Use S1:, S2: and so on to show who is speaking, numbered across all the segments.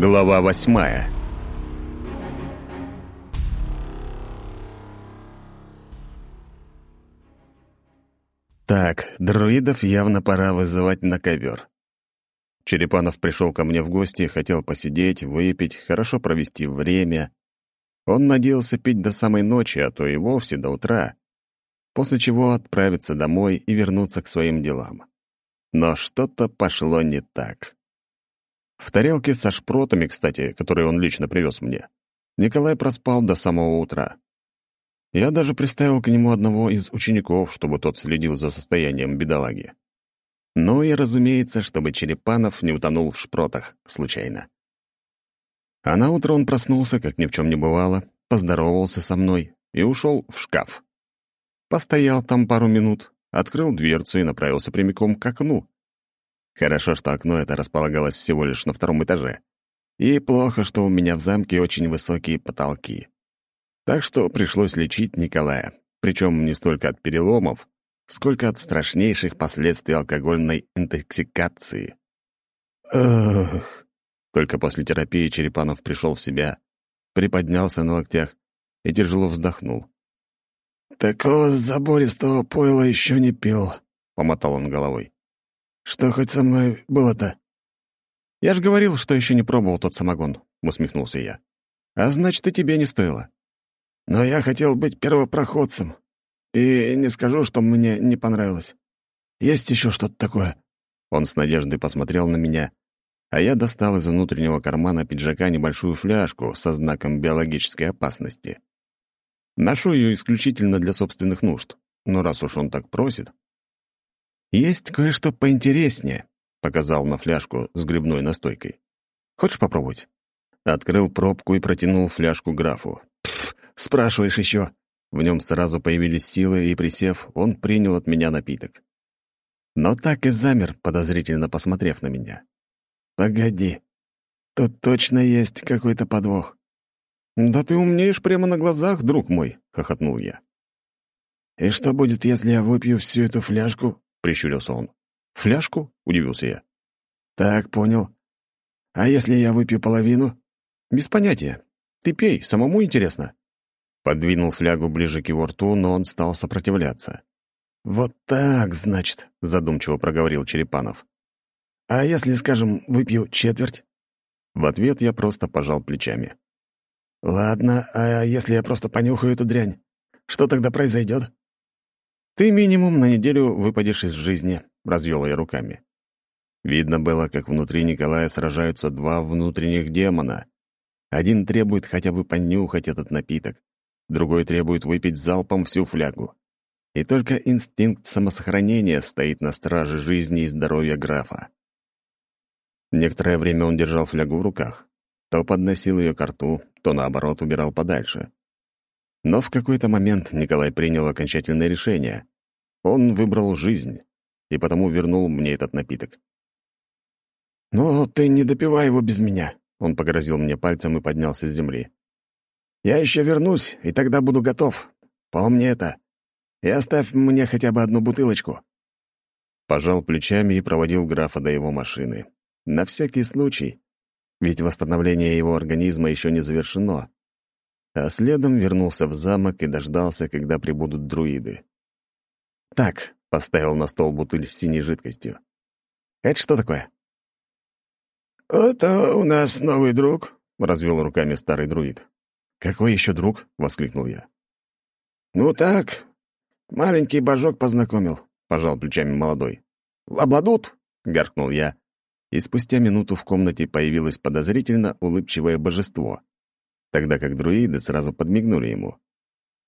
S1: Глава восьмая Так, друидов явно пора вызывать на ковер. Черепанов пришел ко мне в гости, хотел посидеть, выпить, хорошо провести время. Он надеялся пить до самой ночи, а то и вовсе до утра, после чего отправиться домой и вернуться к своим делам. Но что-то пошло не так. В тарелке со шпротами, кстати, которые он лично привез мне, Николай проспал до самого утра. Я даже приставил к нему одного из учеников, чтобы тот следил за состоянием бедолаги. Ну и, разумеется, чтобы Черепанов не утонул в шпротах случайно. А на утро он проснулся, как ни в чем не бывало, поздоровался со мной и ушел в шкаф. Постоял там пару минут, открыл дверцу и направился прямиком к окну, Хорошо, что окно это располагалось всего лишь на втором этаже. И плохо, что у меня в замке очень высокие потолки. Так что пришлось лечить Николая, причем не столько от переломов, сколько от страшнейших последствий алкогольной интоксикации. Эх. Только после терапии Черепанов пришел в себя, приподнялся на локтях и тяжело вздохнул.
S2: «Такого забористого пойла еще не пил», — помотал он головой. Что хоть со мной было-то?»
S1: «Я же говорил, что еще не пробовал тот самогон», — усмехнулся я. «А значит, и тебе не стоило».
S2: «Но я хотел быть первопроходцем. И не скажу, что мне не понравилось. Есть еще что-то такое?»
S1: Он с надеждой посмотрел на меня, а я достал из внутреннего кармана пиджака небольшую фляжку со знаком биологической опасности. Ношу ее исключительно для собственных нужд, но раз уж он так просит... «Есть кое-что поинтереснее», — показал на фляжку с грибной настойкой. «Хочешь попробовать?» Открыл пробку и протянул фляжку графу. «Пф, спрашиваешь еще?» В нем сразу появились силы, и, присев, он принял от меня напиток. Но так и замер, подозрительно посмотрев на меня.
S2: «Погоди, тут точно есть какой-то подвох».
S1: «Да ты умнеешь прямо на глазах, друг мой», — хохотнул я.
S2: «И что будет, если я выпью всю эту фляжку?»
S1: — прищурился он. «Фляжку?» — удивился я.
S2: «Так, понял. А если я выпью половину?»
S1: «Без понятия. Ты пей, самому интересно». Подвинул флягу ближе к его рту, но он стал сопротивляться.
S2: «Вот так, значит», — задумчиво проговорил Черепанов. «А если, скажем, выпью четверть?»
S1: В ответ я просто пожал плечами.
S2: «Ладно, а если я просто понюхаю эту дрянь? Что тогда произойдет?»
S1: «Ты минимум на неделю выпадешь из жизни», — развел я руками. Видно было, как внутри Николая сражаются два внутренних демона. Один требует хотя бы понюхать этот напиток, другой требует выпить залпом всю флягу. И только инстинкт самосохранения стоит на страже жизни и здоровья графа. Некоторое время он держал флягу в руках. То подносил ее к рту, то, наоборот, убирал подальше. Но в какой-то момент Николай принял окончательное решение. Он выбрал жизнь, и потому вернул мне этот напиток.
S2: «Ну, ты не допивай его без меня», — он погрозил мне пальцем и поднялся с земли. «Я еще вернусь, и тогда буду готов. Помни это. И оставь мне хотя бы одну бутылочку».
S1: Пожал плечами и проводил графа до его машины. На всякий случай, ведь восстановление его организма еще не завершено а следом вернулся в замок и дождался, когда прибудут друиды. «Так», — поставил на стол бутыль с синей жидкостью. «Это что такое?»
S2: «Это у нас новый друг», — развел руками старый друид.
S1: «Какой еще друг?» — воскликнул я.
S2: «Ну так, маленький божок познакомил», — пожал плечами молодой. «Лабладут?» — гаркнул я, и спустя минуту в комнате появилось подозрительно улыбчивое божество тогда как друиды сразу подмигнули ему.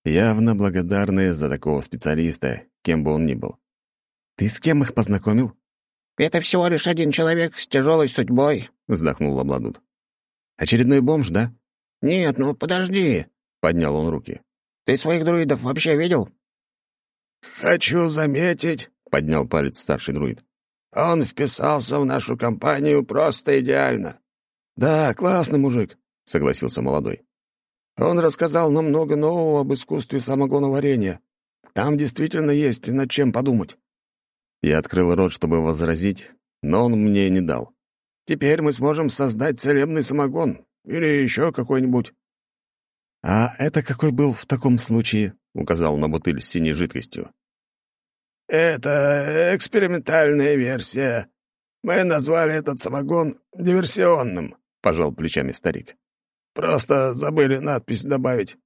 S2: Явно благодарные за такого специалиста, кем бы он ни был. «Ты с кем их познакомил?»
S3: «Это всего лишь один человек с тяжелой судьбой», —
S1: вздохнул Лабладут. «Очередной бомж, да?»
S3: «Нет, ну подожди», —
S1: поднял он руки.
S3: «Ты своих друидов вообще видел?»
S2: «Хочу заметить», — поднял палец старший друид. «Он вписался в нашу компанию просто идеально». «Да, классный мужик. — согласился молодой. «Он рассказал нам много нового об искусстве самогоноварения. Там действительно есть над чем подумать».
S1: Я открыл рот, чтобы возразить, но он мне не дал.
S2: Теперь мы сможем создать целебный самогон. Или еще какой-нибудь».
S1: «А это какой был в таком случае?» — указал на бутыль с синей жидкостью.
S2: «Это экспериментальная версия. Мы назвали этот самогон диверсионным», — пожал плечами старик. «Просто забыли надпись добавить».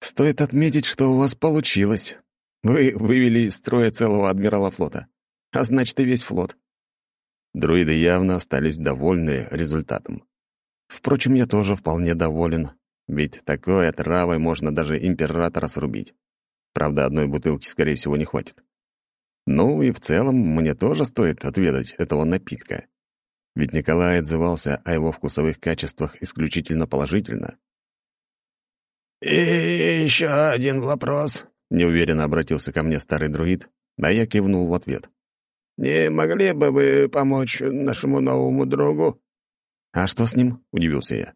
S1: «Стоит отметить, что у вас получилось. Вы вывели из строя целого адмирала флота. А значит, и весь флот». Друиды явно остались довольны результатом. Впрочем, я тоже вполне доволен, ведь такой отравой можно даже императора срубить. Правда, одной бутылки, скорее всего, не хватит. Ну и в целом мне тоже стоит отведать этого напитка. Ведь Николай отзывался о его вкусовых качествах исключительно положительно.
S2: «И еще один вопрос», — неуверенно обратился ко мне старый друид, а я кивнул в ответ. «Не могли бы вы помочь нашему новому другу?»
S1: «А что с ним?» — удивился я.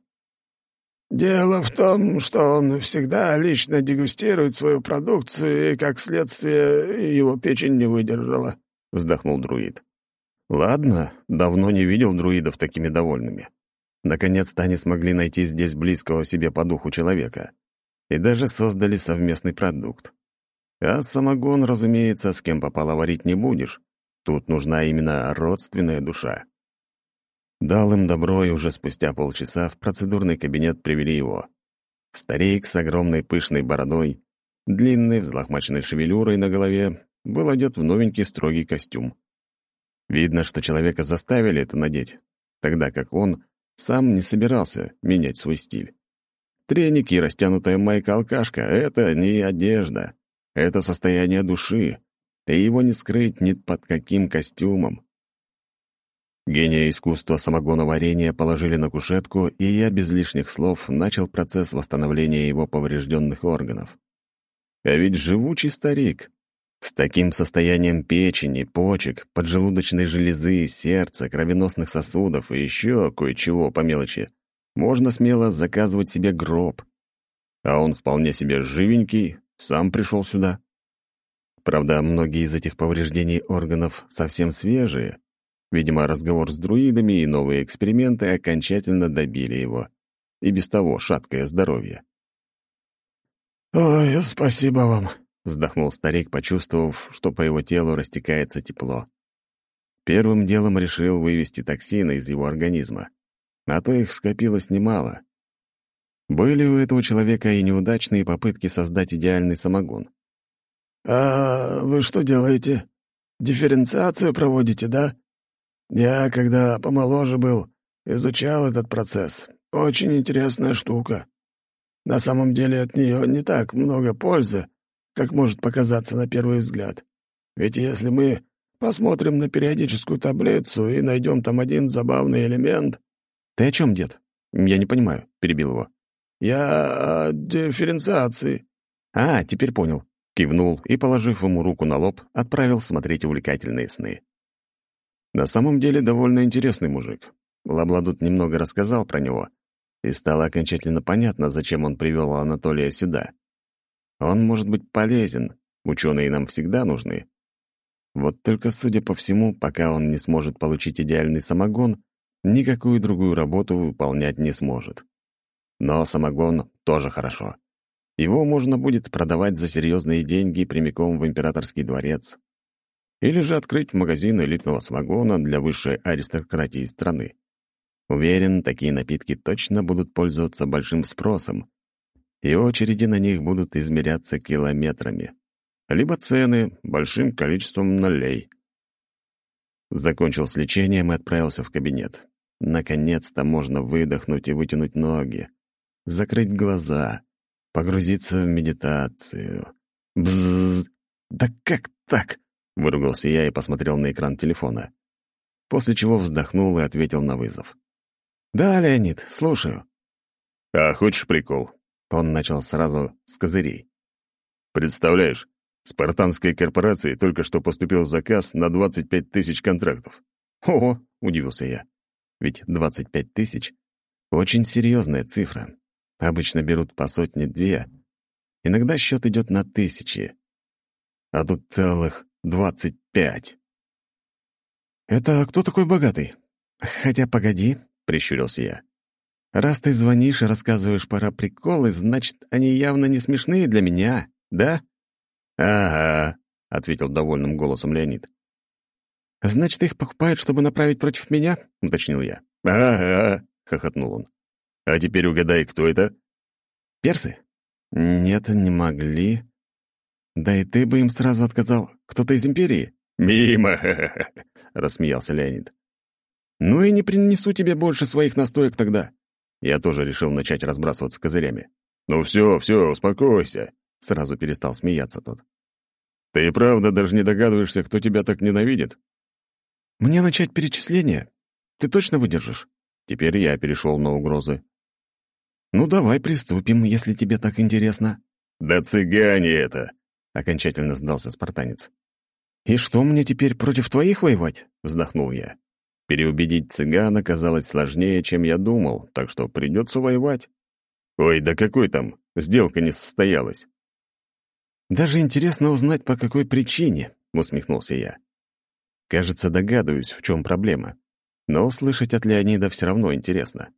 S2: «Дело в том, что он всегда лично дегустирует свою продукцию, и, как следствие, его печень не выдержала», — вздохнул друид.
S1: «Ладно, давно не видел друидов такими довольными. Наконец-то они смогли найти здесь близкого себе по духу человека. И даже создали совместный продукт. А самогон, разумеется, с кем попало варить не будешь. Тут нужна именно родственная душа. Дал им добро, и уже спустя полчаса в процедурный кабинет привели его. Старик с огромной пышной бородой, длинной взлохмаченной шевелюрой на голове, был одет в новенький строгий костюм. Видно, что человека заставили это надеть, тогда как он сам не собирался менять свой стиль. Треники и растянутая майка-алкашка — это не одежда, это состояние души, и его не скрыть ни под каким костюмом. Гения искусства самогоноварения положили на кушетку, и я без лишних слов начал процесс восстановления его поврежденных органов. А ведь живучий старик. С таким состоянием печени, почек, поджелудочной железы, сердца, кровеносных сосудов и еще кое-чего по мелочи можно смело заказывать себе гроб. А он вполне себе живенький, сам пришел сюда. Правда, многие из этих повреждений органов совсем свежие, Видимо, разговор с друидами и новые эксперименты окончательно добили его. И без того шаткое здоровье.
S2: «Ой, спасибо вам», —
S1: вздохнул старик, почувствовав, что по его телу растекается тепло. Первым делом решил вывести токсины из его организма, а то их скопилось немало. Были у этого человека и неудачные попытки создать идеальный самогон.
S2: «А вы что делаете? Дифференциацию проводите, да?» Я, когда помоложе был, изучал этот процесс. Очень интересная штука. На самом деле от нее не так много пользы, как может показаться на первый взгляд. Ведь если мы посмотрим на периодическую таблицу и найдем там один забавный элемент...
S1: — Ты о чем, дед? Я не понимаю, — перебил его.
S2: — Я о дифференциации.
S1: — А, теперь понял. Кивнул и, положив ему руку на лоб, отправил смотреть увлекательные сны. На самом деле довольно интересный мужик. Лабладут немного рассказал про него, и стало окончательно понятно, зачем он привел Анатолия сюда. Он может быть полезен, ученые нам всегда нужны. Вот только, судя по всему, пока он не сможет получить идеальный самогон, никакую другую работу выполнять не сможет. Но самогон тоже хорошо. Его можно будет продавать за серьезные деньги прямиком в императорский дворец, или же открыть магазин элитного самогона для высшей аристократии страны. Уверен, такие напитки точно будут пользоваться большим спросом, и очереди на них будут измеряться километрами. Либо цены большим количеством нулей. Закончил с лечением и отправился в кабинет. Наконец-то можно выдохнуть и вытянуть ноги, закрыть глаза, погрузиться в медитацию. Бззз! Да как так? — выругался я и посмотрел на экран телефона. После чего вздохнул и ответил на вызов. «Да, Леонид, слушаю».
S4: «А хочешь прикол?»
S1: Он начал сразу с козырей.
S4: «Представляешь, спартанской корпорации только что поступил заказ на 25 тысяч контрактов».
S1: «Ого!» — удивился я. «Ведь 25 тысяч — очень серьезная цифра. Обычно берут по сотне-две. Иногда счет идет на тысячи. А тут целых Двадцать пять. «Это кто такой богатый? «Хотя погоди», — прищурился я. «Раз ты звонишь и рассказываешь пора приколы, значит, они явно не смешные для меня, да?»
S2: «Ага», — ответил довольным голосом Леонид.
S1: «Значит, их покупают, чтобы направить против меня?» — уточнил я.
S2: «Ага», — хохотнул он. «А теперь угадай, кто это?»
S1: «Персы?» «Нет, не могли. Да и ты бы им сразу отказал. Кто-то из Империи?»
S2: «Мимо!» — рассмеялся Леонид.
S1: «Ну и не принесу тебе больше своих настоек тогда». Я тоже решил начать разбрасываться козырями.
S2: «Ну все, все, успокойся», —
S1: сразу перестал смеяться тот.
S2: «Ты и правда даже не догадываешься, кто тебя так ненавидит?»
S1: «Мне начать перечисление? Ты точно выдержишь?»
S2: Теперь я перешел на угрозы.
S1: «Ну, давай приступим, если тебе так интересно».
S2: «Да цыгане это!»
S1: — окончательно сдался спартанец. «И что, мне теперь против твоих воевать?» — вздохнул я. Переубедить цыган оказалось сложнее, чем я думал, так что придется воевать.
S2: Ой, да какой там? Сделка не состоялась.
S1: Даже интересно узнать, по какой причине, усмехнулся я. Кажется, догадываюсь, в чем проблема. Но услышать от Леонида все равно интересно.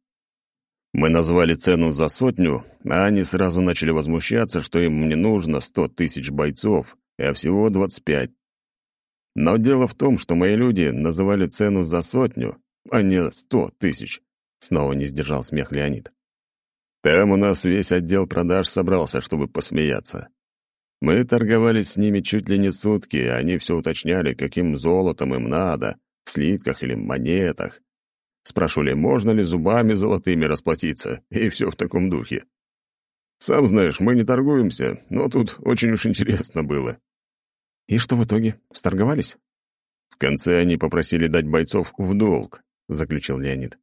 S2: Мы назвали цену за сотню, а они сразу начали возмущаться, что им не нужно сто тысяч бойцов, а всего двадцать пять. Но дело в том, что мои люди называли цену за сотню, а не сто тысяч. Снова не сдержал смех Леонид. Там у нас весь отдел продаж собрался, чтобы посмеяться. Мы торговались с ними чуть ли не сутки, а они все уточняли, каким золотом им надо, в слитках или монетах. Спрашивали, можно ли зубами золотыми расплатиться, и все в таком духе. Сам знаешь, мы не торгуемся, но тут очень уж интересно было.
S1: «И что в итоге? Сторговались?»
S2: «В конце они попросили дать бойцов в долг», — заключил Леонид.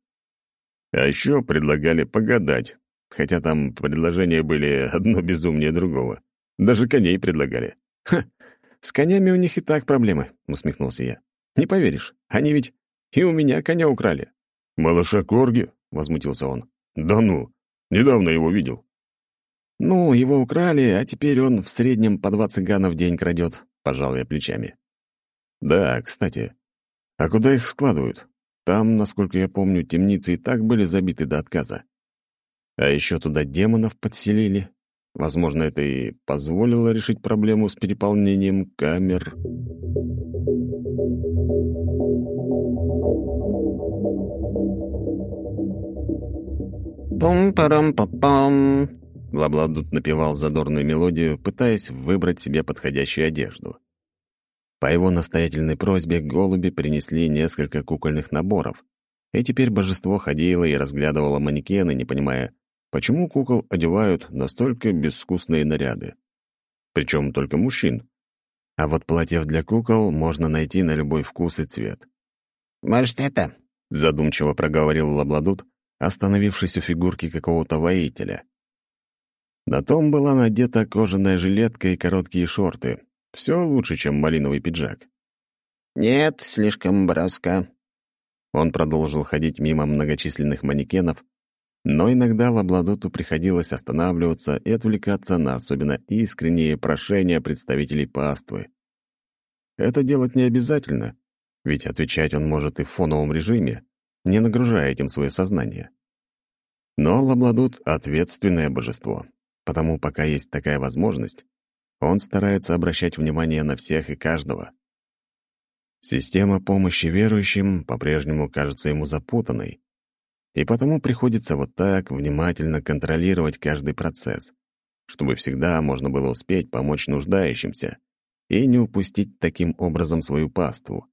S2: «А еще предлагали погадать, хотя там предложения были одно безумнее другого. Даже коней предлагали».
S1: «Ха! С конями у них и так проблемы», — усмехнулся я. «Не поверишь, они ведь и у меня коня украли».
S2: «Малыша Корги?» — возмутился он. «Да ну! Недавно его видел».
S1: «Ну, его украли, а теперь он в среднем по двадцать ганов в день крадет. — пожал я плечами.
S2: «Да, кстати. А куда их складывают? Там, насколько я помню, темницы и так были забиты до отказа. А еще туда демонов подселили. Возможно, это и позволило решить проблему с переполнением камер».
S3: «Пум-парам-па-пам!»
S1: Лабладут напевал задорную мелодию, пытаясь выбрать себе подходящую одежду. По его настоятельной просьбе голуби принесли несколько кукольных наборов, и теперь божество ходило и разглядывало манекены, не понимая, почему кукол одевают настолько безвкусные наряды. Причем только мужчин. А вот платьев для кукол можно найти на любой вкус и цвет.
S3: «Может, это?»
S1: — задумчиво проговорил Лабладут, остановившись у фигурки какого-то воителя. На том была надета кожаная жилетка и короткие шорты. Все лучше, чем малиновый пиджак.
S3: «Нет, слишком броско».
S1: Он продолжил ходить мимо многочисленных манекенов, но иногда Лабладуту приходилось останавливаться и отвлекаться на особенно искренние прошения представителей паствы. Это делать не обязательно, ведь отвечать он может и в фоновом режиме, не нагружая этим свое сознание. Но Лабладут — ответственное божество, Потому пока есть такая возможность, он старается обращать внимание на всех и каждого. Система помощи верующим по-прежнему кажется ему запутанной, и потому приходится вот так внимательно контролировать каждый процесс, чтобы всегда можно было успеть помочь нуждающимся и не упустить таким образом свою паству.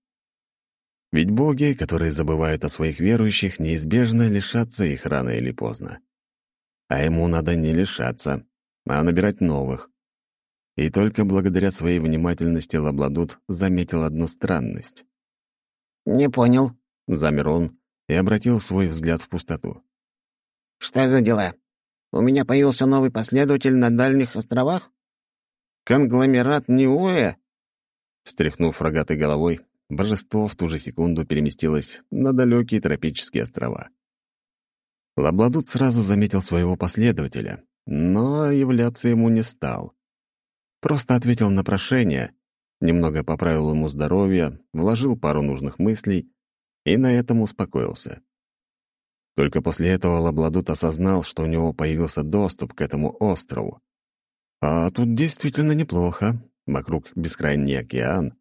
S1: Ведь боги, которые забывают о своих верующих, неизбежно лишатся их рано или поздно а ему надо не лишаться, а набирать новых. И только благодаря своей внимательности Лабладут заметил одну странность.
S3: «Не понял», —
S1: замер он и обратил свой взгляд в пустоту.
S3: «Что за дела? У меня появился новый последователь на дальних островах? Конгломерат Ниуэ?»
S1: Встряхнув рогатой головой, божество в ту же секунду переместилось на далекие тропические острова. Лабладут сразу заметил своего последователя, но являться ему не стал. Просто ответил на прошение, немного поправил ему здоровье, вложил пару нужных мыслей и на этом успокоился. Только после этого Лабладут осознал, что у него появился доступ к этому острову. А тут действительно неплохо. Вокруг бескрайний океан.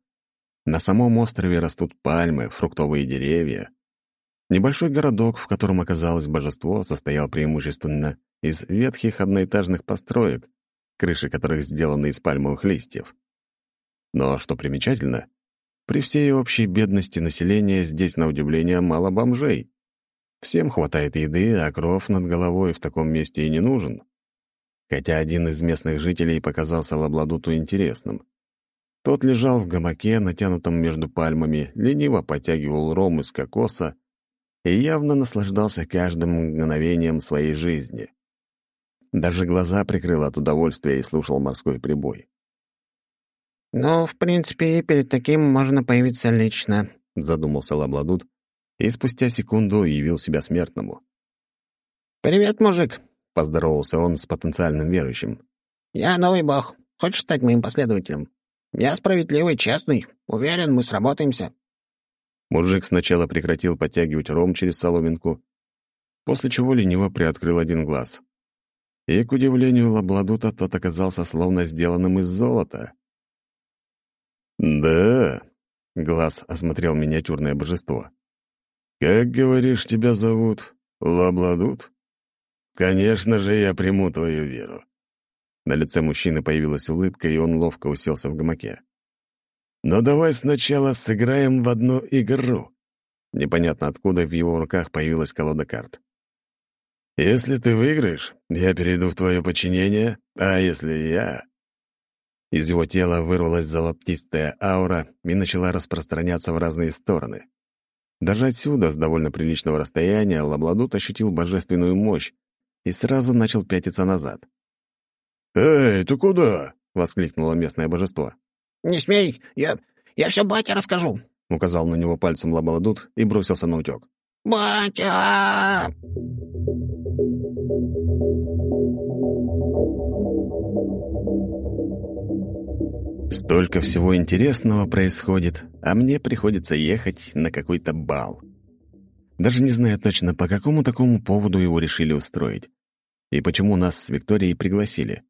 S1: На самом острове растут пальмы, фруктовые деревья. Небольшой городок, в котором оказалось божество, состоял преимущественно из ветхих одноэтажных построек, крыши которых сделаны из пальмовых листьев. Но, что примечательно, при всей общей бедности населения здесь, на удивление, мало бомжей. Всем хватает еды, а кров над головой в таком месте и не нужен. Хотя один из местных жителей показался Лабладуту интересным. Тот лежал в гамаке, натянутом между пальмами, лениво потягивал ром из кокоса и явно наслаждался каждым мгновением своей жизни. Даже глаза прикрыл от удовольствия и слушал морской прибой.
S3: «Ну, в принципе, и перед таким можно появиться лично», —
S1: задумался Лабладут и спустя секунду явил себя смертному.
S3: «Привет, мужик», —
S1: поздоровался он с потенциальным верующим.
S3: «Я новый бог. Хочешь стать моим последователем? Я справедливый, честный. Уверен, мы сработаемся».
S1: Мужик сначала прекратил подтягивать ром через соломинку, после чего лениво приоткрыл один глаз. И, к удивлению Лабладута, тот оказался словно сделанным из золота. «Да», — глаз осмотрел миниатюрное божество. «Как, говоришь, тебя зовут? Лабладут? Конечно же, я приму твою веру». На лице мужчины появилась улыбка, и он ловко уселся в гамаке. Но давай сначала сыграем в одну игру. Непонятно откуда в его руках появилась колода карт. Если ты выиграешь, я перейду в твое подчинение, а если я... Из его тела вырвалась золотистая аура и начала распространяться в разные стороны. Даже отсюда, с довольно приличного расстояния, Лабладут ощутил божественную мощь и сразу начал пятиться назад. «Эй, ты куда?» — воскликнуло местное божество.
S3: «Не смей! Я... я все батя расскажу!»
S1: — указал на него пальцем Лабаладут и бросился на утек.
S3: «Батя!»
S1: Столько всего интересного происходит, а мне приходится ехать на какой-то бал. Даже не знаю точно, по какому такому поводу его решили устроить. И почему нас с Викторией пригласили.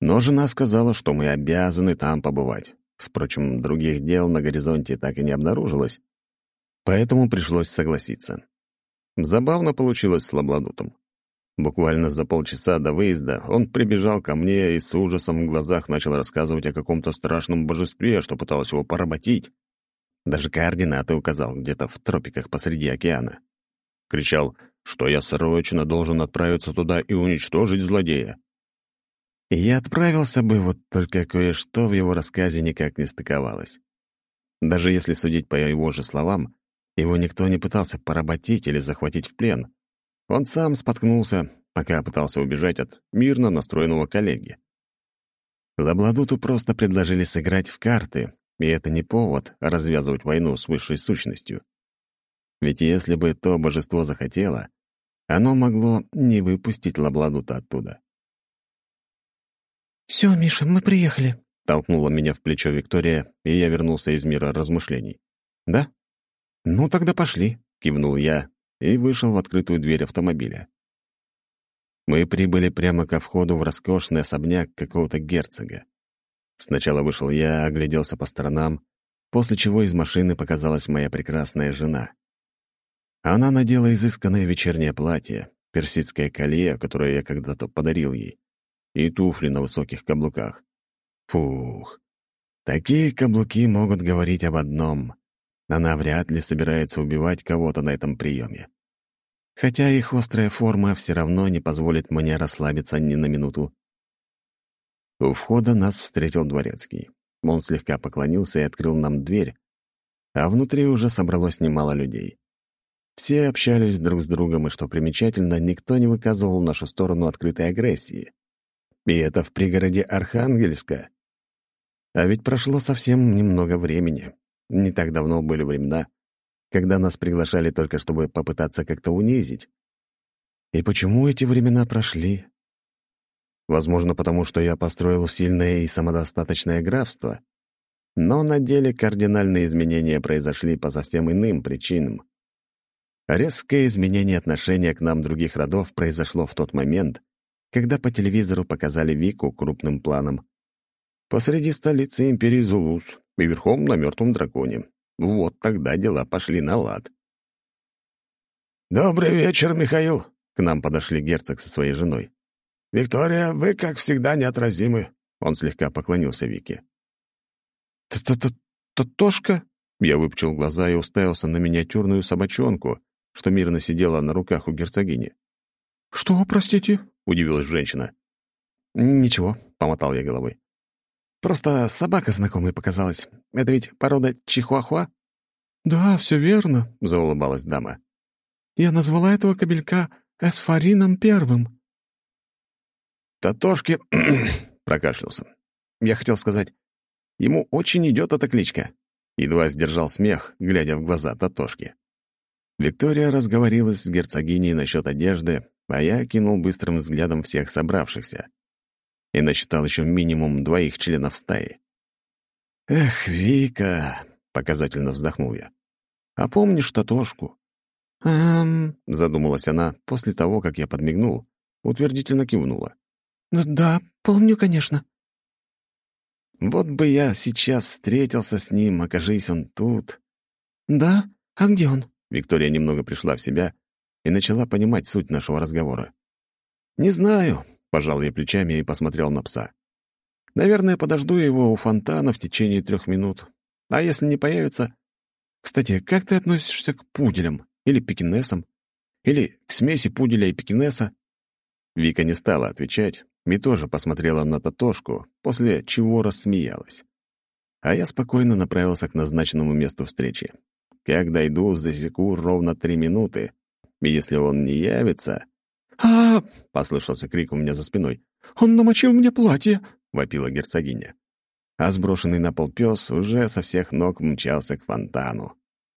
S1: Но жена сказала, что мы обязаны там побывать. Впрочем, других дел на горизонте так и не обнаружилось, поэтому пришлось согласиться. Забавно получилось с Лабладутом. Буквально за полчаса до выезда он прибежал ко мне и с ужасом в глазах начал рассказывать о каком-то страшном божестве, что пыталось его поработить. Даже координаты указал где-то в тропиках посреди океана. Кричал, что я срочно должен отправиться туда и уничтожить злодея. И я отправился бы, вот только кое-что в его рассказе никак не стыковалось. Даже если судить по его же словам, его никто не пытался поработить или захватить в плен. Он сам споткнулся, пока пытался убежать от мирно настроенного коллеги. Лабладуту просто предложили сыграть в карты, и это не повод развязывать войну с высшей сущностью. Ведь если бы то божество захотело, оно могло не выпустить Лабладута оттуда.
S3: «Все, Миша, мы приехали», —
S1: толкнула меня в плечо Виктория, и я вернулся из мира размышлений. «Да? Ну, тогда пошли», — кивнул я и вышел в открытую дверь автомобиля. Мы прибыли прямо ко входу в роскошный особняк какого-то герцога. Сначала вышел я, огляделся по сторонам, после чего из машины показалась моя прекрасная жена. Она надела изысканное вечернее платье, персидское колье, которое я когда-то подарил ей и туфли на высоких каблуках. Фух. Такие каблуки могут говорить об одном. Она вряд ли собирается убивать кого-то на этом приеме. Хотя их острая форма все равно не позволит мне расслабиться ни на минуту. У входа нас встретил дворецкий. Он слегка поклонился и открыл нам дверь, а внутри уже собралось немало людей. Все общались друг с другом, и, что примечательно, никто не выказывал в нашу сторону открытой агрессии. И это в пригороде Архангельска. А ведь прошло совсем немного времени. Не так давно были времена, когда нас приглашали только чтобы попытаться как-то унизить. И почему эти времена прошли? Возможно, потому что я построил сильное и самодостаточное графство. Но на деле кардинальные изменения произошли по совсем иным причинам. Резкое изменение отношения к нам других родов произошло в тот момент, когда по телевизору показали Вику крупным планом. Посреди столицы империи Зулус и верхом на мертвом драконе. Вот тогда дела пошли на лад.
S2: «Добрый вечер, Михаил!» К нам подошли герцог со своей женой. «Виктория, вы, как всегда, неотразимы!» Он слегка поклонился Вике.
S1: «Т-т-т-тошка?» Я выпучил глаза и уставился на миниатюрную собачонку, что мирно сидела на руках у герцогини. «Что, простите?» — удивилась женщина. «Ничего», — помотал я головой. «Просто собака знакомой показалась. Это ведь порода чихуахуа?» «Да, все верно», — заулыбалась дама. «Я назвала этого кобелька Эсфарином Первым».
S2: «Татошки...» — прокашлялся. Я хотел сказать, ему очень идет эта кличка. Едва сдержал смех, глядя в глаза Татошки.
S1: Виктория разговорилась с герцогиней насчет одежды, а я кинул быстрым взглядом всех собравшихся. И насчитал еще минимум двоих членов стаи. «Эх, Вика!» — показательно вздохнул я. «А помнишь Татошку?»
S3: «Эм...»
S1: — задумалась она после того, как я подмигнул, утвердительно кивнула.
S3: «Да, помню, конечно».
S1: «Вот бы я сейчас встретился с ним, окажись он тут».
S3: «Да? А где он?»
S1: Виктория немного пришла в себя и начала понимать суть нашего разговора. «Не знаю», — пожал я плечами и посмотрел на пса. «Наверное, подожду его у фонтана в течение трех минут. А если не появится... Кстати, как ты относишься к пуделям или пекинесам? Или к смеси пуделя и пекинеса?» Вика не стала отвечать и тоже посмотрела на Татошку, после чего рассмеялась. А я спокойно направился к назначенному месту встречи. Как дойду, засеку ровно три минуты. И если он не явится...
S3: а,
S1: послышался крик у меня за спиной.
S3: «Он намочил мне платье!»
S1: — вопила герцогиня. А сброшенный на пол пес уже со всех ног мчался к фонтану.